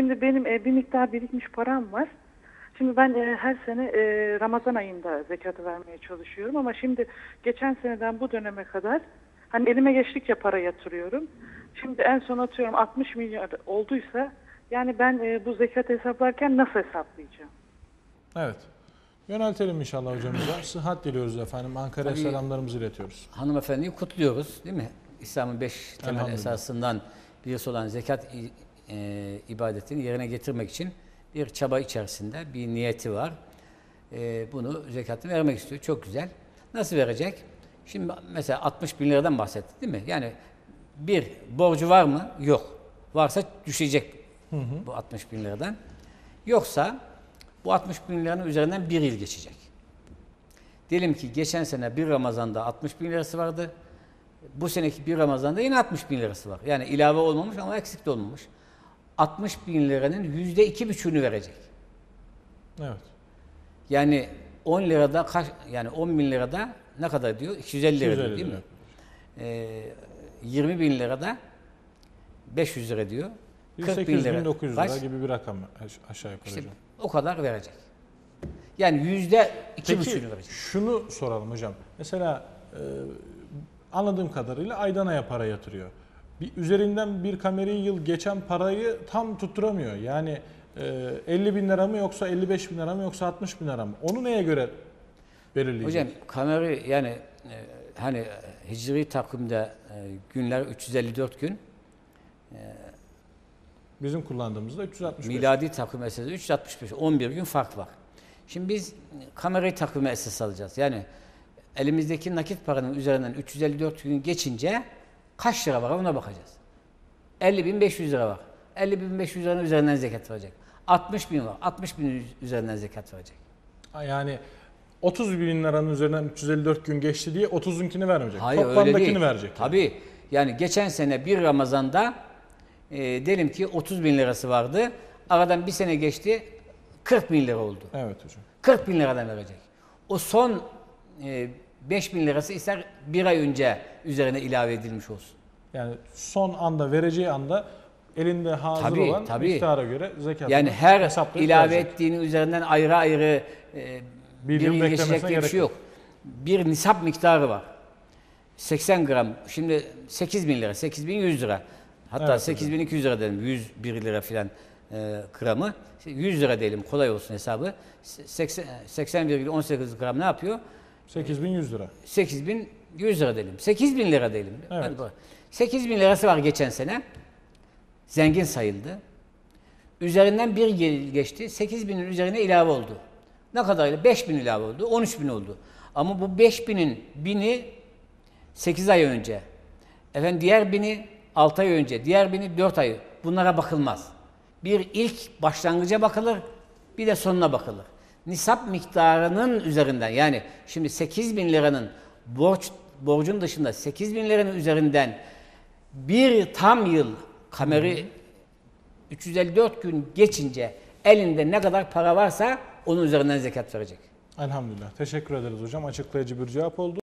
Şimdi benim e, bir miktar birikmiş param var. Şimdi ben e, her sene e, Ramazan ayında zekatı vermeye çalışıyorum ama şimdi geçen seneden bu döneme kadar hani elime geçtikçe para yatırıyorum. Şimdi en son atıyorum 60 milyar olduysa yani ben e, bu zekat hesaplarken nasıl hesaplayacağım? Evet. Yöneltelim inşallah hocamıza. Sıhhat diliyoruz efendim. Ankara'ya Tabii. selamlarımızı iletiyoruz. Hanımefendiyi kutluyoruz değil mi? İslam'ın beş temel Elhamdülillah. esasından birisi olan zekat e, ibadetini yerine getirmek için bir çaba içerisinde bir niyeti var. E, bunu zekatını vermek istiyor. Çok güzel. Nasıl verecek? Şimdi mesela 60 bin liradan bahsetti değil mi? Yani bir borcu var mı? Yok. Varsa düşecek bu 60 bin liradan. Yoksa bu 60 bin liranın üzerinden bir yıl geçecek. Diyelim ki geçen sene bir Ramazan'da 60 bin lirası vardı. Bu seneki bir Ramazan'da yine 60 bin lirası var. Yani ilave olmamış ama eksik de olmamış. 60 bin liranın yüzde iki buçuğunu verecek. Evet. Yani 10 lirada kaç yani 10 bin lirada ne kadar diyor? 250 lira diyor 250 değil mi? Ee, 20 bin lirada 500 lira diyor. 40 bin 1800 lira. 1900 lira gibi bir rakam aş- aşağı yukarı İşte hocam. o kadar verecek. Yani yüzde iki buçuğunu verecek. şunu soralım hocam. Mesela e, anladığım kadarıyla Aydana'ya para yatırıyor. Bir üzerinden bir kameri yıl geçen parayı tam tutturamıyor. Yani e, 50 bin lira mı yoksa 55 bin lira mı yoksa 60 bin lira mı? Onu neye göre belirleyecek? Hocam kameri yani e, hani e, hicri takvimde e, günler 354 gün, Bizim kullandığımızda 365. miladi takvim esası 365, 11 gün fark var. Şimdi biz kamerayı takvime esas alacağız. Yani elimizdeki nakit paranın üzerinden 354 gün geçince kaç lira var ona bakacağız. 50.500 lira var. 50.500 liranın üzerinden zekat verecek. 60 bin var. 60 bin üzerinden zekat verecek. Yani 30 bin liranın üzerinden 354 gün geçti diye 30'unkini vermeyecek. Hayır öyle Toplamdakini değil. verecek. Tabii. Yani geçen sene bir Ramazan'da e, diyelim ki 30 bin lirası vardı. Aradan bir sene geçti 40 bin lira oldu. Evet hocam. 40 bin liradan verecek. O son e, 5 bin lirası ister bir ay önce üzerine ilave edilmiş olsun. Yani son anda vereceği anda elinde hazır Tabii, olan tabii. miktara göre zekat Yani her ilave verecek. ettiğinin üzerinden ayrı ayrı e, Bir bir beklemesine diye bir şey yok. Bir nisap miktarı var. 80 gram. Şimdi 8 bin lira, 8100 lira. Hatta Evet, 8200 lira dedim. 101 lira filan e, gramı. 100 lira diyelim kolay olsun hesabı. 80 80,18 gram ne yapıyor? 8100 lira. 8100 lira diyelim. 8000 lira diyelim. Evet. Hadi bak. 8000 lirası var geçen sene. Zengin sayıldı. Üzerinden bir yıl geçti. 8000'in üzerine ilave oldu. Ne kadar? 5000 ilave oldu. 13000 oldu. Ama bu 5000'in bini 8 ay önce. Efendim diğer bini 6 ay önce. Diğer bini 4 ay. Bunlara bakılmaz. Bir ilk başlangıca bakılır. Bir de sonuna bakılır. Nisap miktarının üzerinden yani şimdi 8 bin liranın borç borcun dışında 8 bin liranın üzerinden bir tam yıl kameri 354 gün geçince elinde ne kadar para varsa onun üzerinden zekat verecek. Elhamdülillah. Teşekkür ederiz hocam. Açıklayıcı bir cevap oldu.